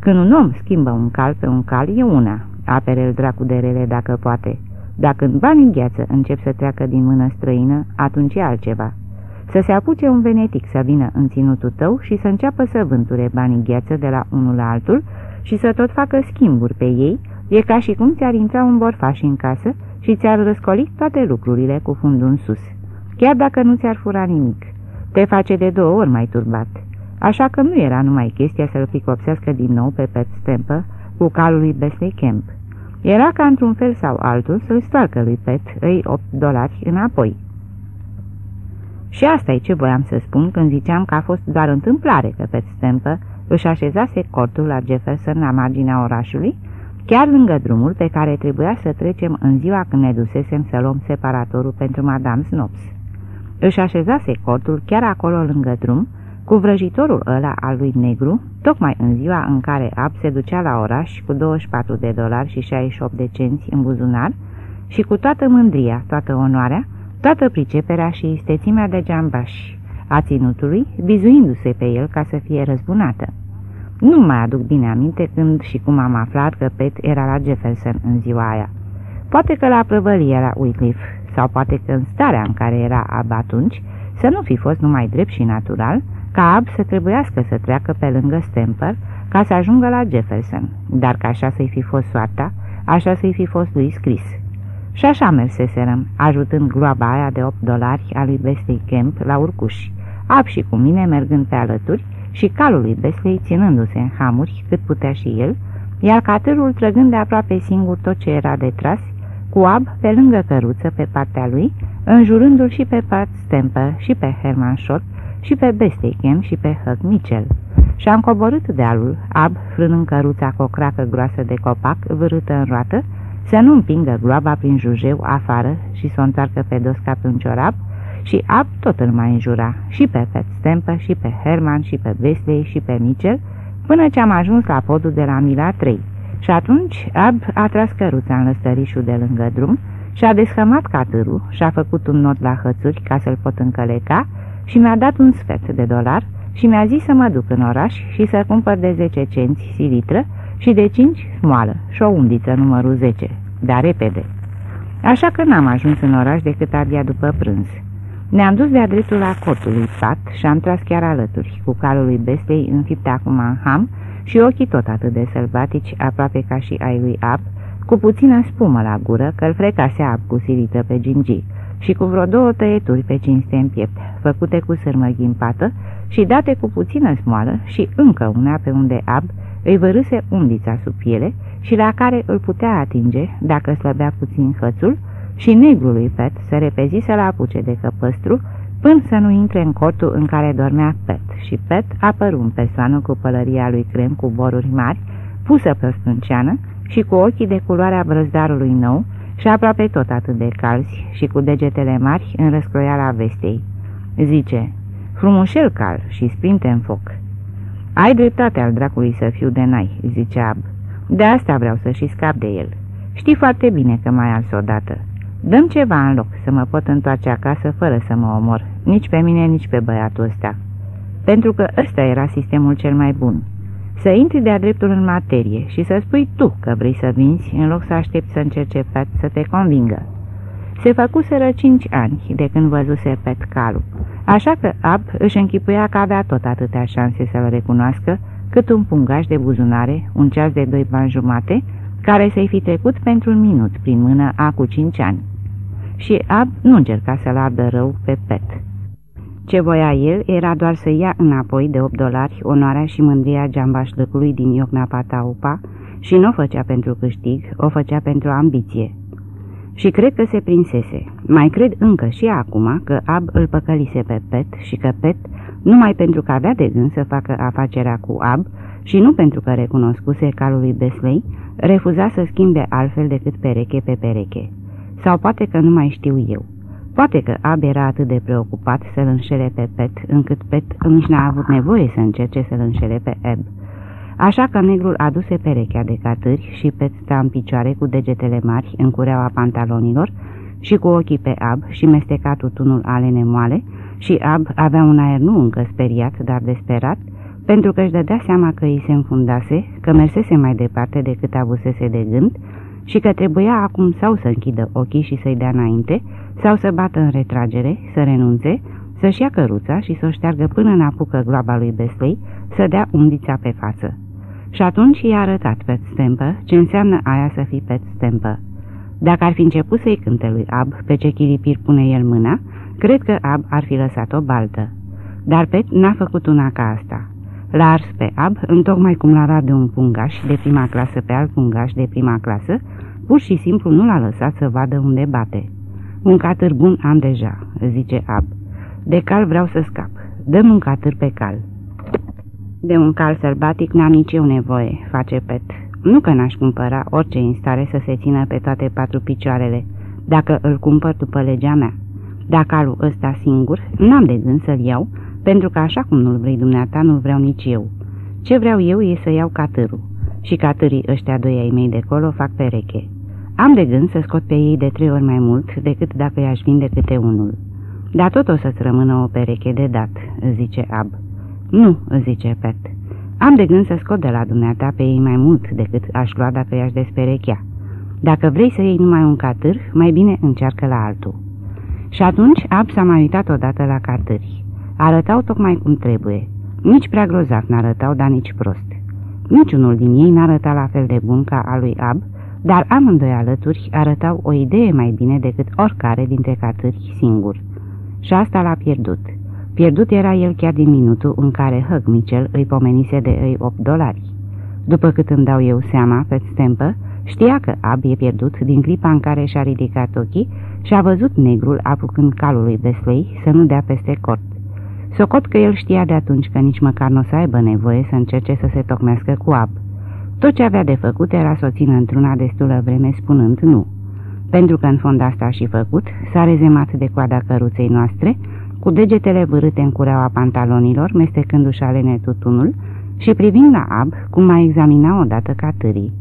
Când un om schimbă un cal pe un cal, e una, apere el dracu de rele dacă poate. Dar când banii gheață încep să treacă din mână străină, atunci e altceva. Să se apuce un venetic să vină în ținutul tău și să înceapă să vânture banii gheață de la unul la altul și să tot facă schimburi pe ei, e ca și cum ți-ar intra un borfaș în casă și ți-ar răscoli toate lucrurile cu fundul în sus. Chiar dacă nu ți-ar fura nimic, te face de două ori mai turbat. Așa că nu era numai chestia să-l picopsească din nou pe Pet Stempă cu calul lui Besley Camp. Era ca într-un fel sau altul să-i stoarcă lui Pet îi 8 dolari înapoi. Și asta e ce voiam să spun când ziceam că a fost doar întâmplare că Pet Stempă își așezase cortul la Jefferson la marginea orașului, chiar lângă drumul pe care trebuia să trecem în ziua când ne dusesem să luăm separatorul pentru Madame Snops. Își așezase cortul chiar acolo lângă drum, cu vrăjitorul ăla al lui Negru, tocmai în ziua în care Ab se ducea la oraș cu 24 de dolari și 68 de cenți în buzunar și cu toată mândria, toată onoarea, toată priceperea și istețimea de geambaș a ținutului, bizuindu-se pe el ca să fie răzbunată. Nu mai aduc bine aminte când și cum am aflat că Pet era la Jefferson în ziua aia. Poate că la prăvălie la Wycliffe, sau poate că în starea în care era Ab atunci, să nu fi fost numai drept și natural, ca Ab să trebuiască să treacă pe lângă Stamper ca să ajungă la Jefferson, dar că așa să-i fi fost soarta, așa să-i fi fost lui scris. Și așa merseserăm, ajutând gloaba aia de 8 dolari a lui Besley Camp la urcuși, Ab și cu mine mergând pe alături și calul lui Besley ținându-se în hamuri cât putea și el, iar catârul trăgând de aproape singur tot ce era de tras, cu Ab pe lângă căruță pe partea lui, înjurându-l și pe Pat Stemper și pe Herman Short, și pe Bestechem și pe Huck Mitchell. Și am coborât dealul, ab, frânând căruța cu o cracă groasă de copac vârâtă în roată, să nu împingă gloaba prin jujeu afară și să o întoarcă pe dos ca pe un ciorap, și Ab tot îl mai înjura, și pe Pet Stemper, și pe Herman, și pe Wesley, și pe Mitchell, până ce am ajuns la podul de la Mila 3. Și atunci Ab a tras căruța în lăstărișul de lângă drum și a deschămat catârul și a făcut un not la hățuri ca să-l pot încăleca și mi-a dat un sfert de dolar și mi-a zis să mă duc în oraș și să cumpăr de 10 cenți silitră și de 5 smoală și o undiță numărul 10, dar repede. Așa că n-am ajuns în oraș decât abia după prânz. Ne-am dus de-a dreptul la cortul lui Pat și am tras chiar alături, cu calul lui Bestei înfipt acum în ham și ochii tot atât de sălbatici, aproape ca și ai lui Ab, cu puțină spumă la gură, că îl frecase Ab cu silită pe gingii și cu vreo două tăieturi pe cinste în piept, făcute cu sârmă ghimpată și date cu puțină smoală și încă una pe unde ab îi vărâse undița sub piele și la care îl putea atinge, dacă slăbea puțin hățul, și negrului Pet să repezi să-l apuce de căpăstru, până să nu intre în cortul în care dormea Pet. Și Pet apăru în persoană cu pălăria lui crem cu boruri mari, pusă pe o stânceană și cu ochii de culoarea brăzdarului nou, și aproape tot atât de calzi și cu degetele mari în răscroiala vestei. Zice, frumușel cal și sprinte în foc. Ai dreptate al dracului să fiu de nai, zice Ab. De asta vreau să și scap de el. Știi foarte bine că mai ars odată. Dăm ceva în loc să mă pot întoarce acasă fără să mă omor, nici pe mine, nici pe băiatul ăsta. Pentru că ăsta era sistemul cel mai bun să intri de-a dreptul în materie și să spui tu că vrei să vinzi, în loc să aștepți să încerce Pet să te convingă. Se făcuseră cinci ani de când văzuse Pet calul, așa că Ab își închipuia că avea tot atâtea șanse să-l recunoască, cât un pungaș de buzunare, un ceas de doi bani jumate, care să-i fi trecut pentru un minut prin mână acu cinci ani. Și Ab nu încerca să-l ardă rău pe Pet. Ce voia el era doar să ia înapoi de 8 dolari onoarea și mândria geambașlăcului din Iocna Pataupa și nu o făcea pentru câștig, o făcea pentru ambiție. Și cred că se prinsese. Mai cred încă și acum că Ab îl păcălise pe Pet și că Pet, numai pentru că avea de gând să facă afacerea cu Ab și nu pentru că recunoscuse calul lui Besley, refuza să schimbe altfel decât pereche pe pereche. Sau poate că nu mai știu eu. Poate că Ab era atât de preocupat să-l înșele pe Pet, încât Pet nici n-a avut nevoie să încerce să-l înșele pe Eb. Așa că negrul aduse perechea de catâri și Pet sta în picioare cu degetele mari în cureaua pantalonilor și cu ochii pe Ab și mesteca tutunul alene moale și Ab avea un aer nu încă speriat, dar desperat, pentru că își dădea seama că îi se înfundase, că mersese mai departe decât avusese de gând și că trebuia acum sau să închidă ochii și să-i dea înainte, sau să bată în retragere, să renunțe, să-și ia căruța și să o șteargă până în apucă gloaba lui Besley, să dea undița pe față. Și atunci i-a arătat pe stempă ce înseamnă aia să fii pe stempă. Dacă ar fi început să-i cânte lui Ab pe ce chilipir pune el mâna, cred că Ab ar fi lăsat-o baltă. Dar Pet n-a făcut una ca asta. L-a ars pe Ab, întocmai cum l-a de un pungaș de prima clasă pe alt pungaș de prima clasă, pur și simplu nu l-a lăsat să vadă unde bate. Un catâr bun am deja, zice Ab. De cal vreau să scap. Dăm un catâr pe cal. De un cal sălbatic n-am nici eu nevoie, face Pet. Nu că n-aș cumpăra orice în stare să se țină pe toate patru picioarele, dacă îl cumpăr după legea mea. Dacă calul ăsta singur, n-am de gând să-l iau, pentru că așa cum nu-l vrei dumneata, nu-l vreau nici eu. Ce vreau eu e să iau catârul. Și catârii ăștia doi ai mei de colo fac pereche. Am de gând să scot pe ei de trei ori mai mult decât dacă i-aș vinde câte unul. Dar tot o să-ți rămână o pereche de dat, zice Ab. Nu, zice Pet. Am de gând să scot de la dumneata pe ei mai mult decât aș lua dacă i-aș desperechea. Dacă vrei să iei numai un catâr, mai bine încearcă la altul. Și atunci Ab s-a mai uitat odată la catâri. Arătau tocmai cum trebuie. Nici prea grozav n-arătau, dar nici prost. Niciunul din ei n-arăta la fel de bun ca a lui Ab, dar amândoi alături arătau o idee mai bine decât oricare dintre catâri singur. Și asta l-a pierdut. Pierdut era el chiar din minutul în care Hug Mitchell îi pomenise de îi 8 dolari. După cât îmi dau eu seama, pe stempă, știa că Ab e pierdut din clipa în care și-a ridicat ochii și a văzut negrul apucând calul lui Besley să nu dea peste cort. Socot că el știa de atunci că nici măcar nu o să aibă nevoie să încerce să se tocmească cu Ab. Tot ce avea de făcut era să o țină într-una destulă vreme spunând nu. Pentru că în fond asta a și făcut, s-a rezemat de coada căruței noastre, cu degetele vârâte în cureaua pantalonilor, mestecându-și alene tutunul și privind la Ab, cum mai examina odată catârii.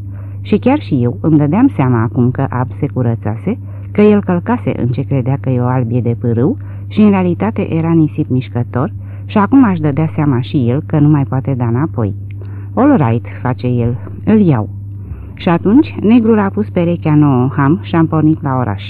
Și chiar și eu îmi dădeam seama acum că Ab se curățase, că el călcase în ce credea că e o albie de pârâu și în realitate era nisip mișcător și acum aș dădea seama și el că nu mai poate da înapoi. All right, face el, îl iau. Și atunci negrul a pus perechea nouă în ham și am pornit la oraș.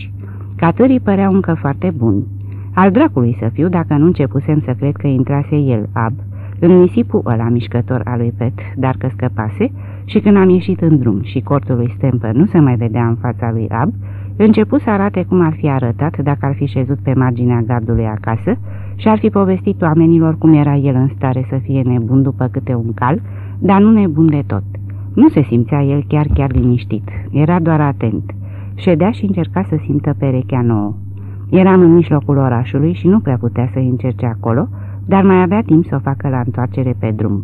Catârii păreau încă foarte buni. Al dracului să fiu dacă nu începusem să cred că intrase el, ab, în nisipul ăla mișcător al lui Pet, dar că scăpase, și când am ieșit în drum și cortul lui Stempă nu se mai vedea în fața lui Ab, început să arate cum ar fi arătat dacă ar fi șezut pe marginea gardului acasă și ar fi povestit oamenilor cum era el în stare să fie nebun după câte un cal, dar nu nebun de tot. Nu se simțea el chiar chiar liniștit, era doar atent. Ședea și încerca să simtă perechea nouă. Eram în mijlocul orașului și nu prea putea să încerce acolo, dar mai avea timp să o facă la întoarcere pe drum.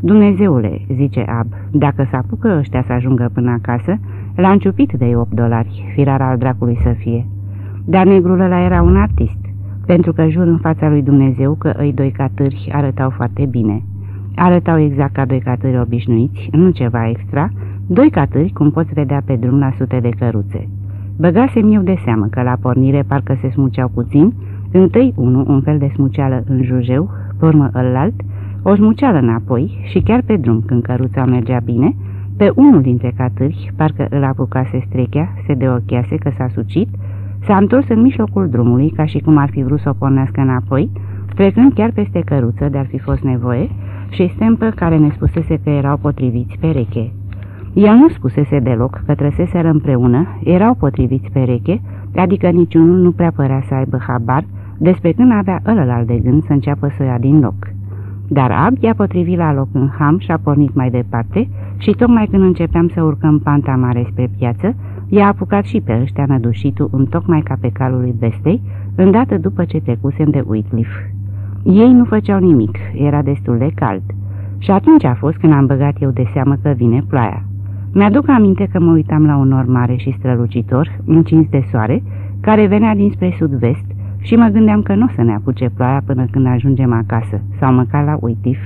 Dumnezeule, zice Ab, dacă s apucă ăștia să ajungă până acasă, l-a înciupit de 8 dolari, firar al dracului să fie. Dar negrul ăla era un artist, pentru că jur în fața lui Dumnezeu că îi doi catâri arătau foarte bine. Arătau exact ca doi catâri obișnuiți, nu ceva extra, doi catâri cum poți vedea pe drum la sute de căruțe. Băgasem eu de seamă că la pornire parcă se smuceau puțin, întâi unul un fel de smuceală în jujeu, pe urmă ălalt, o smuceală înapoi și chiar pe drum când căruța mergea bine, pe unul dintre catâri, parcă îl apucase strechea, se deochease că s-a sucit, s-a întors în mijlocul drumului ca și cum ar fi vrut să o pornească înapoi, trecând chiar peste căruță de-ar fi fost nevoie, și stempă care ne spusese că erau potriviți pereche. El nu spusese deloc că trăseseră împreună, erau potriviți pereche, adică niciunul nu prea părea să aibă habar despre când avea ălălalt de gând să înceapă să ia din loc. Dar Ab i-a potrivit la loc în ham și a pornit mai departe și tocmai când începeam să urcăm panta mare spre piață, i-a apucat și pe ăștia nădușitul în tocmai ca pe calul lui Bestei, îndată după ce trecusem de Whitcliffe. Ei nu făceau nimic, era destul de cald. Și atunci a fost când am băgat eu de seamă că vine ploaia. Mi-aduc aminte că mă uitam la un nor mare și strălucitor, încins de soare, care venea dinspre sud-vest și mă gândeam că nu o să ne apuce ploaia până când ajungem acasă, sau măcar la Uitif.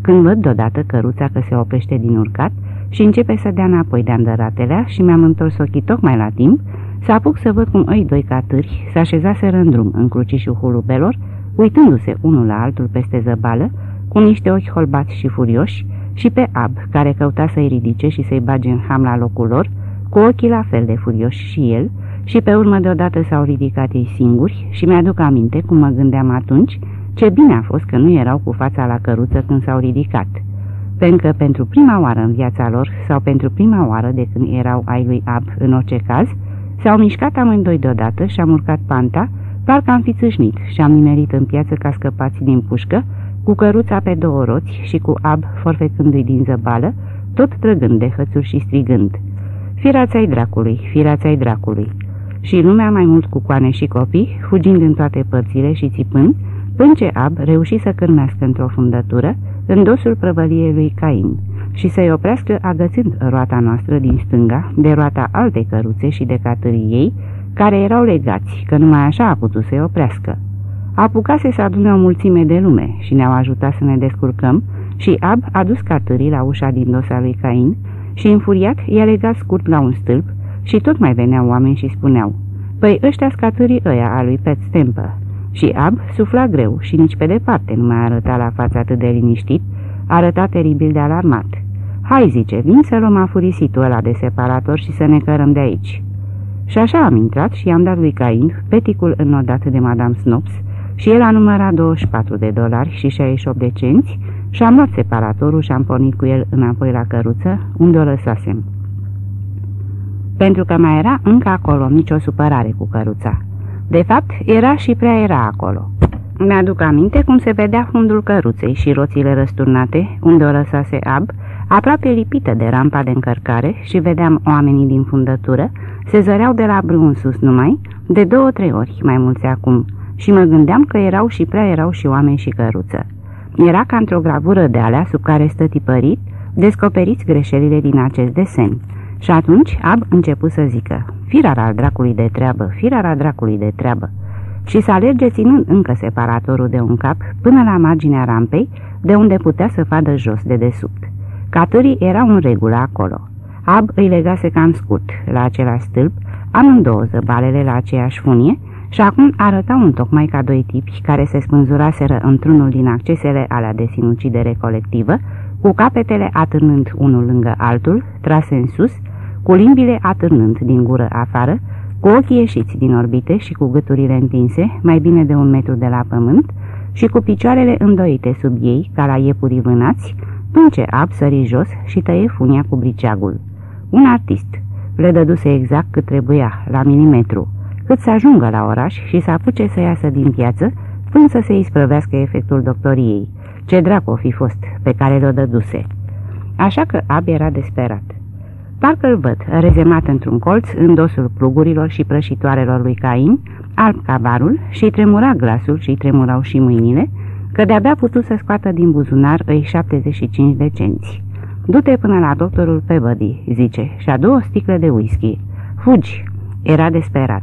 Când văd deodată căruța că se oprește din urcat și începe să dea înapoi de andăratelea și mi-am întors ochii tocmai la timp, să apuc să văd cum îi doi catâri se așezaseră în drum în crucișul hulubelor, uitându-se unul la altul peste zăbală, cu niște ochi holbați și furioși, și pe Ab, care căuta să-i ridice și să-i bage în ham la locul lor, cu ochii la fel de furioși și el, și pe urmă deodată s-au ridicat ei singuri și mi-aduc aminte, cum mă gândeam atunci, ce bine a fost că nu erau cu fața la căruță când s-au ridicat. Pentru că pentru prima oară în viața lor, sau pentru prima oară de când erau ai lui Ab în orice caz, s-au mișcat amândoi deodată și am urcat panta, parcă am fi țâșnit și am nimerit în piață ca scăpați din pușcă, cu căruța pe două roți și cu Ab forfecându-i din zăbală, tot trăgând de hățuri și strigând. Firața-i dracului, firața-i dracului! Și lumea mai mult cu coane și copii, fugind în toate părțile și țipând, până ce Ab reuși să cârmească într-o fundătură, în dosul prăvăliei lui Cain, și să-i oprească agățând roata noastră din stânga, de roata alte căruțe și de catării ei, care erau legați, că numai așa a putut să-i oprească. Apucase să adune o mulțime de lume și ne-au ajutat să ne descurcăm și Ab a dus catării la ușa din dosa lui Cain și, înfuriat, i-a legat scurt la un stâlp și tot mai veneau oameni și spuneau Păi ăștia scatării ăia a lui Pet Stempă. Și Ab sufla greu și nici pe departe nu mai arăta la fața atât de liniștit, arăta teribil de alarmat. Hai, zice, vin să luăm afurisitul ăla de separator și să ne cărăm de aici. Și așa am intrat și i-am dat lui Cain peticul înnodat de Madame Snops și el a numărat 24 de dolari și 68 de cenți și am luat separatorul și am pornit cu el înapoi la căruță, unde o lăsasem. Pentru că mai era încă acolo nicio supărare cu căruța. De fapt, era și prea era acolo. Mi-aduc aminte cum se vedea fundul căruței și roțile răsturnate, unde o lăsase ab, aproape lipită de rampa de încărcare și vedeam oamenii din fundătură, se zăreau de la brun sus numai, de două-trei ori, mai mulți acum, și mă gândeam că erau și prea erau și oameni și căruță. Era ca într-o gravură de alea sub care stă tipărit, descoperiți greșelile din acest desen. Și atunci Ab început să zică, firara al dracului de treabă, firara dracului de treabă, și să alerge ținând încă separatorul de un cap până la marginea rampei, de unde putea să fadă jos de desubt. Catării erau în regulă acolo. Ab îi legase cam scurt la același stâlp, amândouă zăbalele la aceeași funie și acum arătau un tocmai ca doi tipi care se spânzuraseră într-unul din accesele alea de sinucidere colectivă, cu capetele atârnând unul lângă altul, trase în sus, cu limbile atârnând din gură afară, cu ochii ieșiți din orbite și cu gâturile întinse, mai bine de un metru de la pământ, și cu picioarele îndoite sub ei, ca la iepurii vânați, până ce ab sări jos și tăie funia cu briceagul. Un artist. Le dăduse exact cât trebuia, la milimetru, cât să ajungă la oraș și să apuce să iasă din piață, până să se isprăvească efectul doctoriei. Ce dracu o fi fost pe care le-o dăduse. Așa că Ab era desperat. Parcă-l văd, rezemat într-un colț, în dosul plugurilor și prășitoarelor lui Cain, alb ca barul, și tremura glasul și tremurau și mâinile, că de-abia putut să scoată din buzunar îi 75 de cenți. Du-te până la doctorul Peabody, zice, și a două sticle de whisky. Fugi! Era desperat.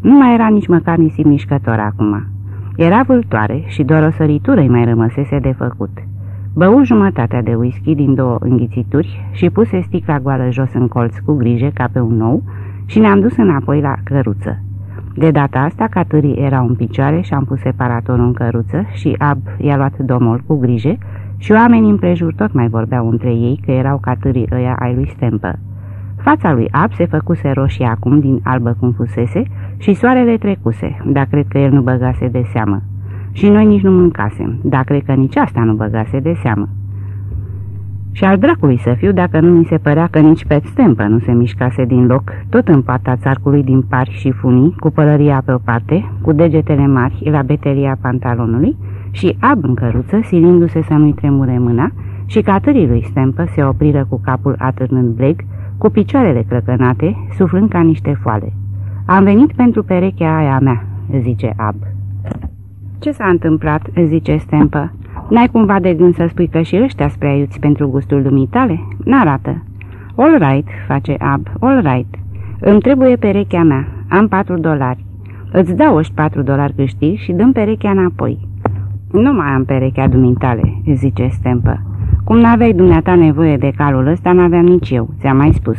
Nu mai era nici măcar nisip mișcător acum. Era vâltoare și doar o săritură îi mai rămăsese de făcut. Bău jumătatea de whisky din două înghițituri și puse sticla goală jos în colț cu grijă ca pe un nou și ne-am dus înapoi la căruță. De data asta, catârii erau în picioare și am pus separatorul în căruță și Ab i-a luat domol cu grijă și oamenii împrejur tot mai vorbeau între ei că erau catârii ăia ai lui Stempă. Fața lui Ab se făcuse roșie acum din albă cum fusese și soarele trecuse, dar cred că el nu băgase de seamă. Și noi nici nu mâncasem, dar cred că nici asta nu băgase de seamă. Și al dracului să fiu dacă nu mi se părea că nici pe stempă nu se mișcase din loc, tot în pata țarcului din pari și funii, cu pălăria pe o parte, cu degetele mari la betelia pantalonului și ab în căruță, silindu-se să nu-i tremure mâna, și catării lui stempă se opriră cu capul atârnând bleg, cu picioarele crăcănate, suflând ca niște foale. Am venit pentru perechea aia mea," zice Ab. Ce s-a întâmplat?" zice Stempă. N-ai cumva de gând să spui că și ăștia spre aiuți pentru gustul dumitale? N-arată." All right," face Ab, all right. Îmi trebuie perechea mea. Am patru dolari. Îți dau oști patru dolari câștig și dăm perechea înapoi." Nu mai am perechea dumitale," zice Stempă. Cum n-aveai dumneata nevoie de calul ăsta, n-aveam nici eu, ți-am mai spus.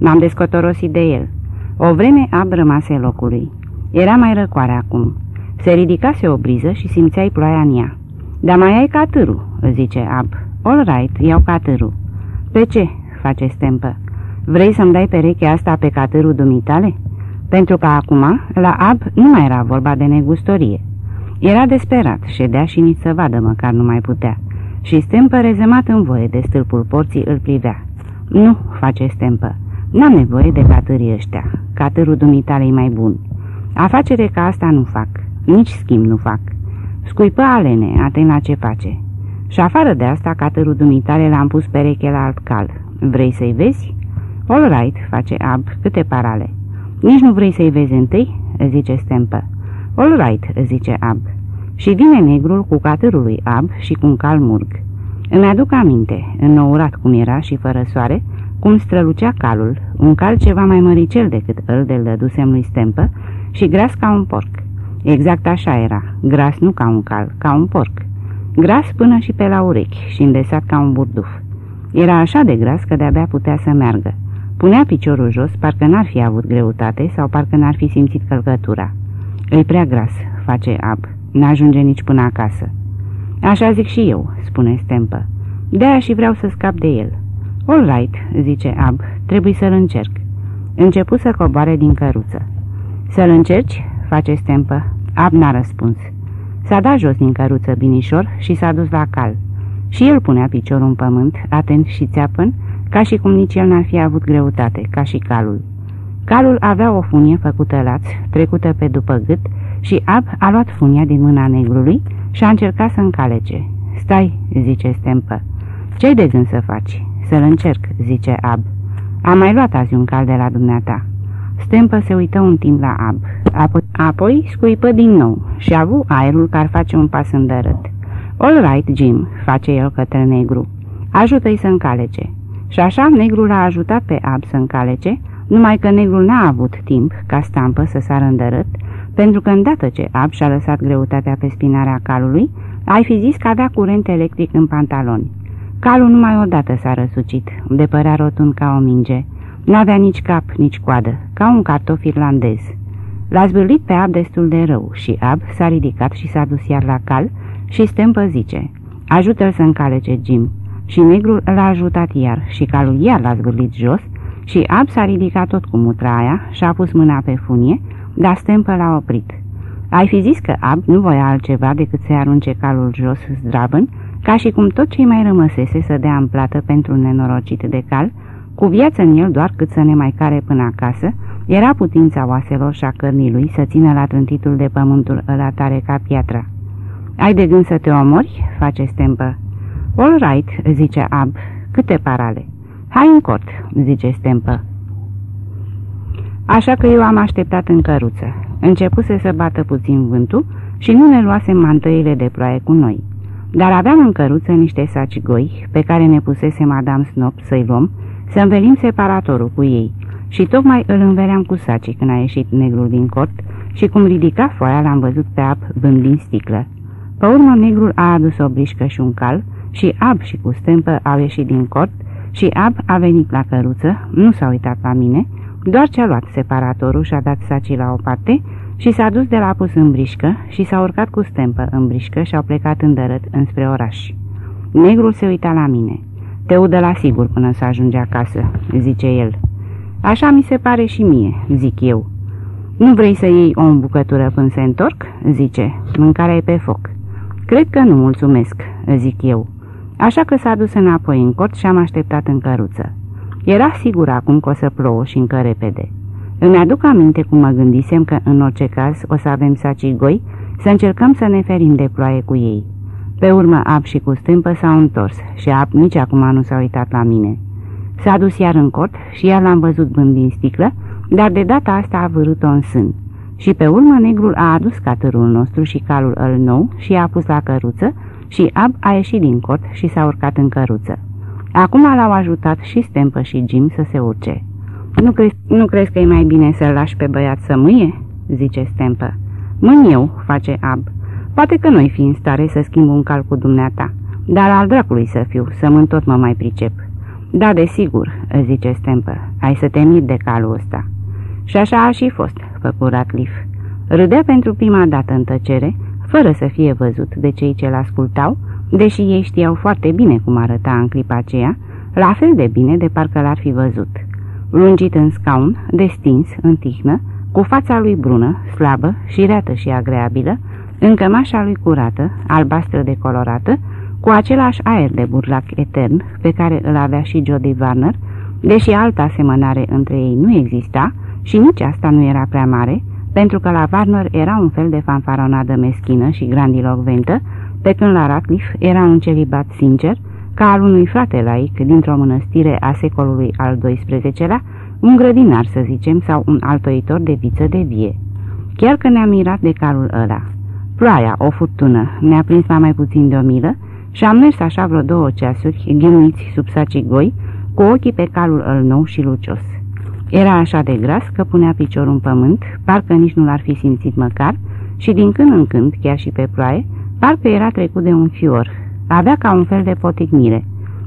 M-am descotorosit de el." O vreme Ab rămase locului. Era mai răcoare acum. Se ridicase o briză și simțeai ploaia în ea. Dar mai ai catârul, zice Ab. All right, iau catârul. Pe ce? face stempă. Vrei să-mi dai perechea asta pe catârul dumitale? Pentru că acum, la Ab, nu mai era vorba de negustorie. Era desperat, ședea și nici să vadă măcar nu mai putea. Și stempă rezemat în voie de stâlpul porții îl privea. Nu, face stempă. N-am nevoie de catârii ăștia. Catârul dumitale e mai bun. Afacere ca asta nu fac. Nici schimb nu fac. Scuipă alene, atent la ce face. Și afară de asta, catărul dumitare l-am pus pereche la alt cal. Vrei să-i vezi? All right, face Ab, câte parale. Nici nu vrei să-i vezi întâi? zice Stempă. All right, zice Ab. Și vine negrul cu catărul lui Ab și cu un cal murg. Îmi aduc aminte, înnourat cum era și fără soare, cum strălucea calul, un cal ceva mai măricel decât îl de lădusem lui Stempă și gras ca un porc. Exact așa era, gras nu ca un cal, ca un porc. Gras până și pe la urechi și îndesat ca un burduf. Era așa de gras că de-abia putea să meargă. Punea piciorul jos, parcă n-ar fi avut greutate sau parcă n-ar fi simțit călcătura. E prea gras, face Ab. N-ajunge nici până acasă. Așa zic și eu, spune Stempă. De-aia și vreau să scap de el. All right, zice Ab, trebuie să-l încerc. Începu să coboare din căruță. Să-l încerci? Face Stempă. Ab n-a răspuns. S-a dat jos din căruță binișor și s-a dus la cal. Și el punea piciorul în pământ, atent și țeapăn, ca și cum nici el n-ar fi avut greutate, ca și calul. Calul avea o funie făcută laț, trecută pe după gât, și Ab a luat funia din mâna negrului și a încercat să încalece. Stai, zice Stempă. Ce-ai de gând să faci? Să-l încerc, zice Ab. Am mai luat azi un cal de la dumneata. Stempă se uită un timp la Ab. Apoi, apoi scuipă din nou și a avut aerul care face un pas îndărât. All right, Jim, face el către negru. Ajută-i să încalece. Și așa negrul l-a ajutat pe Ab să încalece, numai că negrul n-a avut timp ca stampă să sară îndărât, pentru că îndată ce Ab și-a lăsat greutatea pe spinarea calului, ai fi zis că avea curent electric în pantaloni. Calul numai odată s-a răsucit, de părea rotund ca o minge. N-avea nici cap, nici coadă, ca un cartof irlandez. L-a zbârlit pe Ab destul de rău și Ab s-a ridicat și s-a dus iar la cal și Stempă zice, ajută-l să încalece Jim. Și negrul l-a ajutat iar și calul iar l-a zbârlit jos și Ab s-a ridicat tot cu mutra aia și a pus mâna pe funie, dar Stempă l-a oprit. Ai fi zis că Ab nu voia altceva decât să-i arunce calul jos zdravân, ca și cum tot ce mai rămăsese să dea în plată pentru un nenorocit de cal, cu viață în el doar cât să ne mai care până acasă, era putința oaselor și a cărnii lui să țină la trântitul de pământul ăla tare ca piatra. Ai de gând să te omori?" face stempă. All right," zice Ab. Câte parale?" Hai în cort," zice stempă. Așa că eu am așteptat în căruță. Începuse să bată puțin vântul și nu ne luasem mantăile de ploaie cu noi. Dar aveam în căruță niște saci goi pe care ne pusese Madame Snop să-i luăm, să învelim separatorul cu ei. Și tocmai îl înveleam cu saci când a ieșit negrul din cort și cum ridica foaia l-am văzut pe ap vând din sticlă. Pe urmă negrul a adus o brișcă și un cal și Ab și cu stâmpă au ieșit din cort și Ab a venit la căruță, nu s-a uitat la mine, doar ce a luat separatorul și a dat sacii la o parte și s-a dus de la pus în brișcă și s-a urcat cu stâmpă în brișcă și au plecat îndărât înspre oraș. Negrul se uita la mine. Te udă la sigur până să ajunge acasă, zice el. Așa mi se pare și mie, zic eu. Nu vrei să iei o bucătură până se întorc? zice. Mâncarea e pe foc. Cred că nu mulțumesc, zic eu. Așa că s-a dus înapoi în cort și am așteptat în căruță. Era sigur acum că o să plouă și încă repede. Îmi aduc aminte cum mă gândisem că în orice caz o să avem sacii goi, să încercăm să ne ferim de ploaie cu ei. Pe urmă Ap și cu stâmpă s-au întors și Ap nici acum nu s-a uitat la mine. S-a dus iar în cort și iar l-am văzut bând din sticlă, dar de data asta a vărut-o în sân. Și pe urmă negrul a adus catărul nostru și calul îl nou și a pus la căruță și Ab a ieșit din cort și s-a urcat în căruță. Acum l-au ajutat și Stempă și Jim să se urce. Nu crezi, nu crezi că e mai bine să-l lași pe băiat să mâie?" zice Stempă. Mân eu," face Ab. Poate că nu-i fi în stare să schimb un cal cu dumneata, dar al dracului să fiu, să mân tot mă mai pricep." Da, desigur," zice Stempă, ai să te mit de calul ăsta." Și așa a și fost, făcut Ratliff. Râdea pentru prima dată în tăcere, fără să fie văzut de cei ce-l ascultau, deși ei știau foarte bine cum arăta în clipa aceea, la fel de bine de parcă l-ar fi văzut. Lungit în scaun, destins, în tihnă, cu fața lui brună, slabă, șireată și agreabilă, în cămașa lui curată, albastră decolorată, cu același aer de burlac etern pe care îl avea și Jody Warner, deși altă asemănare între ei nu exista și nici asta nu era prea mare, pentru că la Warner era un fel de fanfaronadă meschină și grandilocventă, pe când la Ratcliffe era un celibat sincer, ca al unui frate laic dintr-o mănăstire a secolului al XII-lea, un grădinar, să zicem, sau un altoitor de viță de vie. Chiar că ne-am mirat de calul ăla. Ploaia, o furtună, ne-a prins mai puțin de o milă și am mers așa vreo două ceasuri, ghinuiți sub sacii goi, cu ochii pe calul îl nou și lucios. Era așa de gras că punea piciorul în pământ, parcă nici nu l-ar fi simțit măcar, și din când în când, chiar și pe ploaie, parcă era trecut de un fior. Avea ca un fel de poticnire,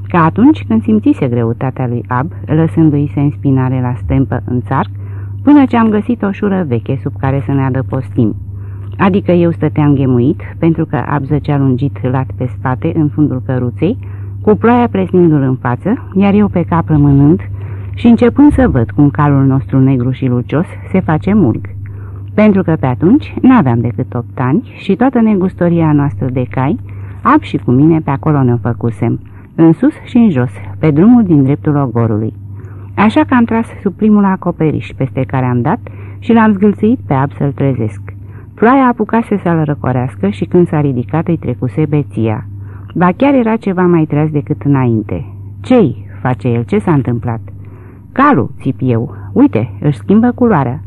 ca atunci când simțise greutatea lui Ab, lăsându-i se în spinare la stempă în țarc, până ce am găsit o șură veche sub care să ne adăpostim. Adică eu stăteam ghemuit, pentru că Ab zăcea lungit lat pe spate în fundul căruței, cu ploaia presnindu-l în față, iar eu pe cap rămânând și începând să văd cum calul nostru negru și lucios se face murg. Pentru că pe atunci n-aveam decât opt ani și toată negustoria noastră de cai, Ab și cu mine pe acolo ne-o făcusem, în sus și în jos, pe drumul din dreptul ogorului. Așa că am tras sub primul acoperiș peste care am dat și l-am zgâlțit pe Ab să-l trezesc. Ploaia apucase să-l răcorească și când s-a ridicat îi trecuse beția. Ba chiar era ceva mai treaz decât înainte. Ce-i? face el, ce s-a întâmplat? Calu, țip eu, uite, își schimbă culoarea.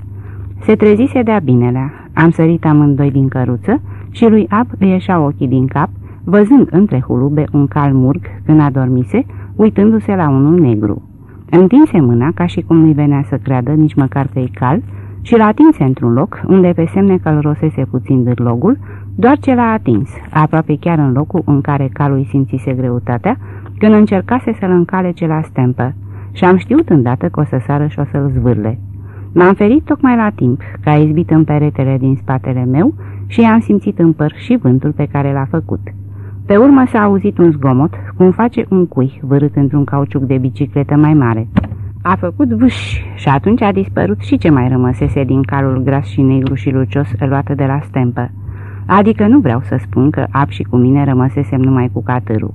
Se trezise de-a binelea, am sărit amândoi din căruță și lui Ab îi ieșea ochii din cap, văzând între hulube un cal murg când adormise, uitându-se la unul negru. Întinse mâna ca și cum nu-i venea să creadă nici măcar că-i cal și l-a atins într-un loc unde pe semne că rosese puțin dârlogul, doar ce l-a atins, aproape chiar în locul în care calul îi simțise greutatea, când încercase să-l încalece la stempă și am știut îndată că o să sară și o să-l zvârle. M-am ferit tocmai la timp, că a izbit în peretele din spatele meu și am simțit în păr și vântul pe care l-a făcut. Pe urmă s-a auzit un zgomot, cum face un cui vârât într-un cauciuc de bicicletă mai mare. A făcut vâș și atunci a dispărut și ce mai rămăsese din calul gras și negru și lucios luată de la stempă. Adică nu vreau să spun că ap și cu mine rămăsesem numai cu catârul.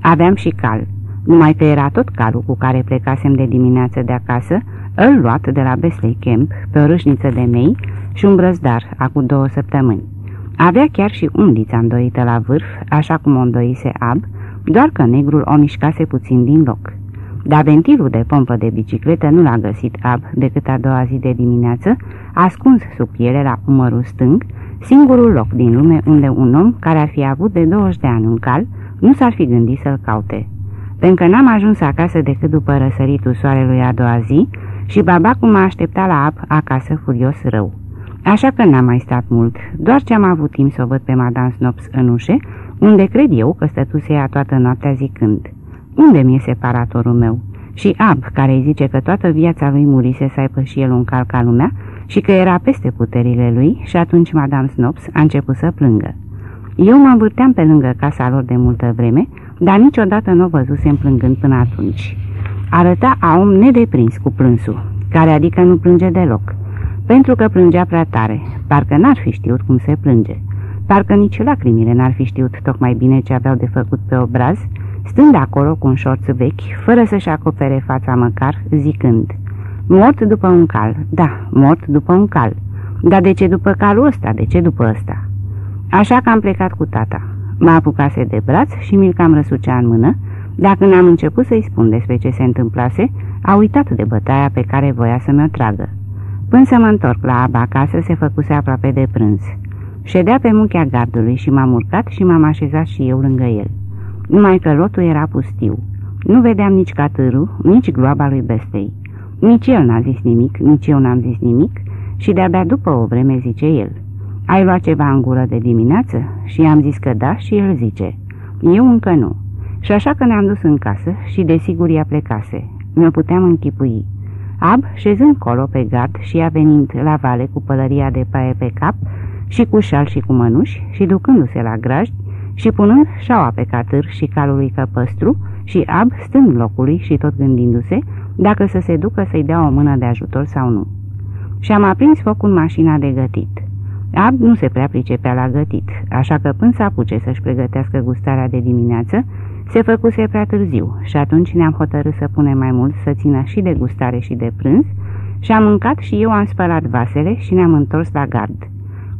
Aveam și cal, numai că era tot calul cu care plecasem de dimineață de acasă, îl luat de la Besley Camp pe o râșniță de mei și un brăzdar, acum două săptămâni. Avea chiar și undița îndoită la vârf, așa cum o îndoise ab, doar că negrul o mișcase puțin din loc. Dar ventilul de pompă de bicicletă nu l-a găsit ab decât a doua zi de dimineață, ascuns sub piele la umărul stâng, singurul loc din lume unde un om care ar fi avut de 20 de ani un cal nu s-ar fi gândit să-l caute. Pentru că n-am ajuns acasă decât după răsăritul soarelui a doua zi și babacul m-a așteptat la ap acasă furios rău. Așa că n-am mai stat mult, doar ce am avut timp să o văd pe Madame Snops în ușe, unde cred eu că stătuse ea toată noaptea zicând, Unde mi-e separatorul meu?" Și Ab, care îi zice că toată viața lui murise să aibă și el un cal ca lumea și că era peste puterile lui și atunci Madame Snops a început să plângă. Eu mă învârteam pe lângă casa lor de multă vreme, dar niciodată nu o văzusem plângând până atunci. Arăta a om nedeprins cu plânsul, care adică nu plânge deloc, pentru că plângea prea tare, parcă n-ar fi știut cum se plânge, parcă nici lacrimile n-ar fi știut tocmai bine ce aveau de făcut pe obraz, stând acolo cu un șorț vechi, fără să-și acopere fața măcar, zicând, Mort după un cal, da, mort după un cal, dar de ce după calul ăsta, de ce după ăsta? Așa că am plecat cu tata. Mă apucase de braț și mi-l cam răsucea în mână, dar când am început să-i spun despre ce se întâmplase, a uitat de bătaia pe care voia să mi-o tragă. Până să mă întorc la aba acasă, se făcuse aproape de prânz. Ședea pe munchea gardului și m-am urcat și m-am așezat și eu lângă el. Numai că lotul era pustiu. Nu vedeam nici catârul, nici gloaba lui bestei. Nici el n-a zis nimic, nici eu n-am zis nimic și de-abia după o vreme zice el. Ai luat ceva în gură de dimineață? Și i-am zis că da și el zice. Eu încă nu. Și așa că ne-am dus în casă și desigur ea plecase. Ne puteam închipui. Ab, șezând colo pe gard și ea venind la vale cu pălăria de paie pe cap și cu șal și cu mănuși, și ducându-se la grajdi, și punând șaua pe catâr și calului căpăstru, și ab stând locului și tot gândindu-se dacă să se ducă să-i dea o mână de ajutor sau nu. Și am aprins focul în mașina de gătit. Ab nu se prea pricepea la gătit, așa că până să apuce să-și pregătească gustarea de dimineață, se făcuse prea târziu și atunci ne-am hotărât să punem mai mult să țină și de gustare și de prânz și am mâncat și eu am spălat vasele și ne-am întors la gard.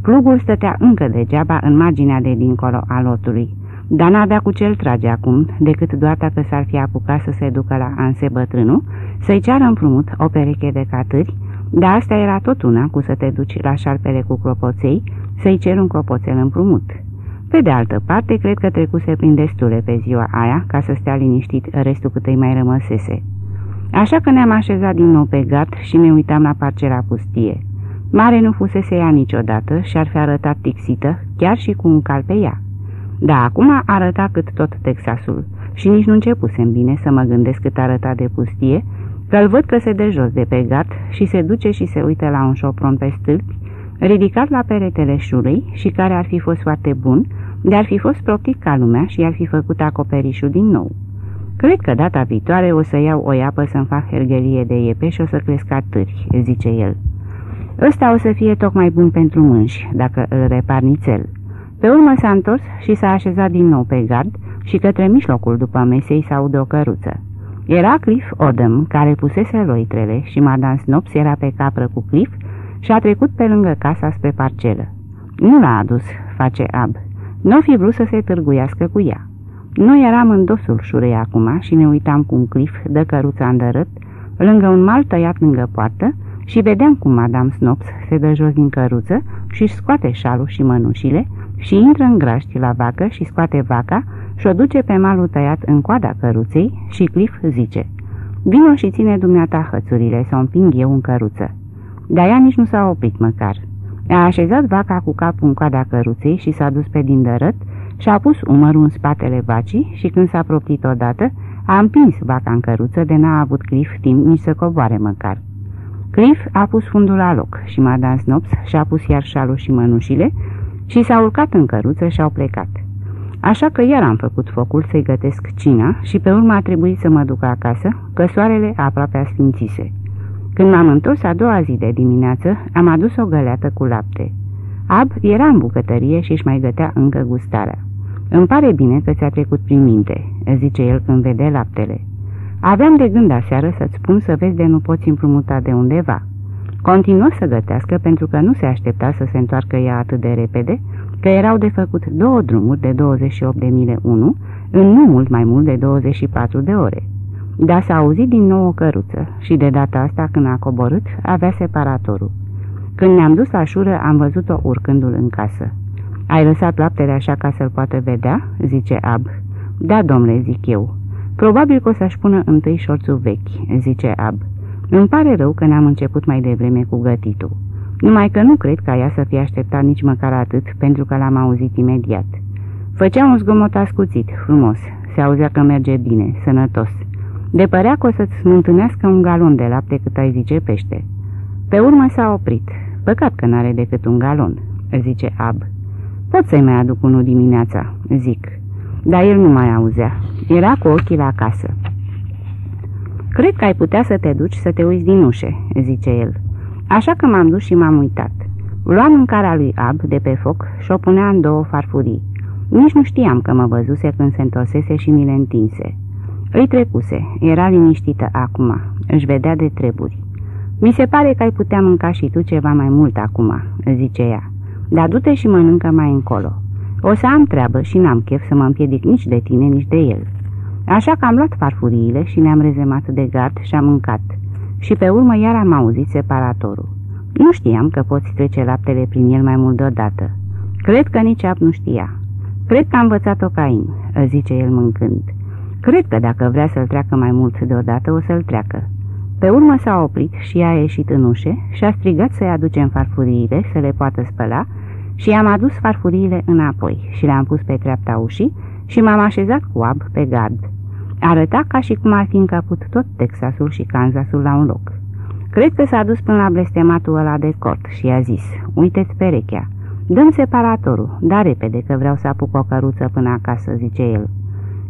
Plugul stătea încă degeaba în marginea de dincolo a lotului, dar n-avea cu ce-l trage acum, decât doar dacă s-ar fi apucat să se ducă la Anse bătrânul, să-i ceară împrumut o pereche de catâri, dar asta era tot una cu să te duci la șarpele cu clopoței, să-i cer un clopoțel împrumut. Pe de altă parte, cred că trecuse prin destule pe ziua aia, ca să stea liniștit restul cât îi mai rămăsese. Așa că ne-am așezat din nou pe gat și ne uitam la parcela pustie. Mare nu fusese ea niciodată și ar fi arătat tixită, chiar și cu un cal pe ea. Da, acum arăta cât tot Texasul și nici nu începusem bine să mă gândesc cât arăta de pustie, că-l văd că se de jos de pe gat și se duce și se uită la un șopron pe stâlpi, ridicat la peretele șurei și care ar fi fost foarte bun, de ar fi fost proptit ca lumea și ar fi făcut acoperișul din nou. Cred că data viitoare o să iau o iapă să-mi fac hergelie de iepe și o să cresc atâri, zice el. Ăsta o să fie tocmai bun pentru mânși, dacă îl repar nițel. Pe urmă s-a întors și s-a așezat din nou pe gard și către mijlocul după mesei s de o căruță. Era Cliff Odom, care pusese loitrele și Madame Snops era pe capră cu Cliff și a trecut pe lângă casa spre parcelă. Nu l-a adus, face Ab. Nu fi vrut să se târguiască cu ea. Noi eram în dosul șurei acum și ne uitam cum Cliff dă căruța îndărât, lângă un mal tăiat lângă poartă și vedeam cum Madame Snops se dă jos din căruță și scoate șalul și mănușile și intră în graști la vacă și scoate vaca și o duce pe malul tăiat în coada căruței și Cliff zice Vino și ține dumneata hățurile să o împing eu în căruță. Dar ea nici nu s-a oprit măcar. A așezat vaca cu capul în coada căruței și s-a dus pe din dărăt și a pus umărul în spatele vacii și când s-a proptit odată, a împins vaca în căruță de n-a avut Cliff timp nici să coboare măcar. Cliff a pus fundul la loc și Madame Snops și-a pus iar șalul și mănușile și s-a urcat în căruță și au plecat. Așa că iar am făcut focul să-i gătesc cina și pe urmă a trebuit să mă duc acasă, că soarele aproape asfințise. Când m-am întors a doua zi de dimineață, am adus o găleată cu lapte. Ab era în bucătărie și își mai gătea încă gustarea. Îmi pare bine că ți-a trecut prin minte," zice el când vede laptele. Aveam de gând aseară să-ți spun să vezi de nu poți împrumuta de undeva." Continuă să gătească pentru că nu se aștepta să se întoarcă ea atât de repede, că erau de făcut două drumuri de 28 de mile 1 în nu mult mai mult de 24 de ore. Dar s-a auzit din nou o căruță și de data asta când a coborât avea separatorul. Când ne-am dus la șură am văzut-o urcându-l în casă. Ai lăsat laptele așa ca să-l poată vedea?" zice Ab. Da, domnule," zic eu. Probabil că o să-și pună întâi șorțul vechi," zice Ab. Îmi pare rău că ne-am început mai devreme cu gătitul. Numai că nu cred ca ea să fie așteptat nici măcar atât, pentru că l-am auzit imediat. Făcea un zgomot ascuțit, frumos. Se auzea că merge bine, sănătos. De părea că o să-ți întâlnească un galon de lapte cât ai zice pește. Pe urmă s-a oprit. Păcat că n-are decât un galon, zice Ab. Pot să-i mai aduc unul dimineața, zic. Dar el nu mai auzea. Era cu ochii la casă. Cred că ai putea să te duci să te uiți din ușe, zice el. Așa că m-am dus și m-am uitat. Luam mâncarea lui Ab de pe foc și o punea în două farfurii. Nici nu știam că mă văzuse când se întorsese și mi le întinse. Îi trecuse, era liniștită acum, își vedea de treburi. Mi se pare că ai putea mânca și tu ceva mai mult acum, zice ea, dar du-te și mănâncă mai încolo. O să am treabă și n-am chef să mă împiedic nici de tine, nici de el. Așa că am luat farfuriile și ne-am rezemat de gard și am mâncat. Și pe urmă iar am auzit separatorul. Nu știam că poți trece laptele prin el mai mult deodată. Cred că nici ap nu știa. Cred că a învățat-o Cain, zice el mâncând. Cred că dacă vrea să-l treacă mai mult deodată, o să-l treacă. Pe urmă s-a oprit și a ieșit în ușe și a strigat să-i aducem farfuriile, să le poată spăla, și i-am adus farfuriile înapoi și le-am pus pe treapta ușii și m-am așezat cu ab pe gard. Arăta ca și cum ar fi încăput tot Texasul și Kansasul la un loc. Cred că s-a dus până la blestematul ăla de cort și i-a zis, uite-ți perechea. Dăm separatorul, dar repede că vreau să apuc o căruță până acasă, zice el.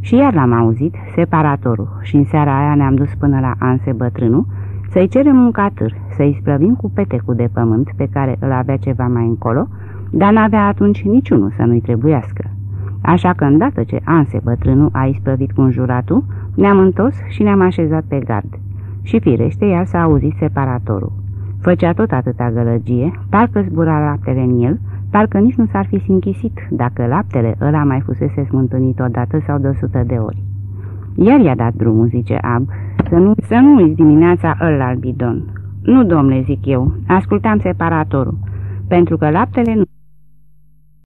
Și iar l-am auzit, separatorul, și în seara aia ne-am dus până la Anse bătrânul să-i cerem un catâr, să-i sprăvim cu petecul de pământ pe care îl avea ceva mai încolo, dar n-avea atunci niciunul să nu-i trebuiască. Așa că îndată ce Anse bătrânul a isprăvit cu înjuratul, ne-am întors și ne-am așezat pe gard. Și firește, el s-a auzit separatorul. Făcea tot atâta gălăgie, parcă zbura laptele în el, parcă nici nu s-ar fi sinchisit dacă laptele ăla mai fusese smântânit odată sau de o sută de ori. Iar i-a dat drumul, zice Ab, să nu, să nu uiți dimineața ăla al bidon. Nu, domnule, zic eu, ascultam separatorul, pentru că laptele nu...